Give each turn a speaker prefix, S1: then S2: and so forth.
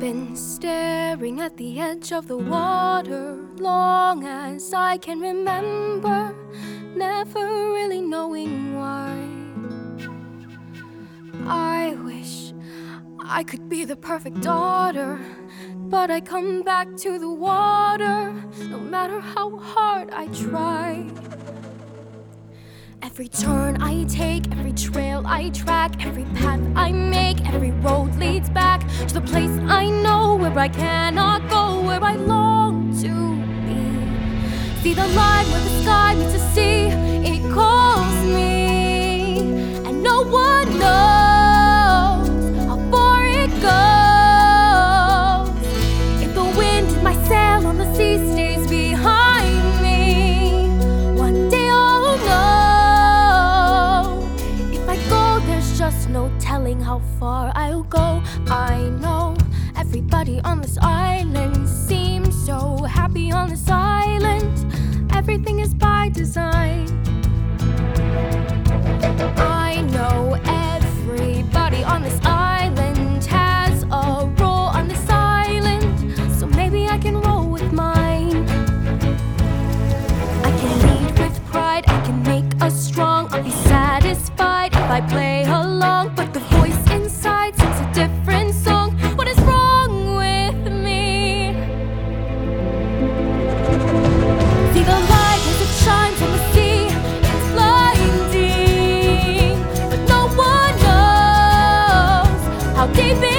S1: been staring at the edge of the water long as I can remember, never really knowing why. I wish I could be the perfect daughter, but I come back to the water no matter how hard I try. Every turn I take, every trail I track, every path I make, every road leads back to the place I know where I cannot go, where I long to be. See the line where the sky meets the how far I'll go. I know everybody on this island sees. deep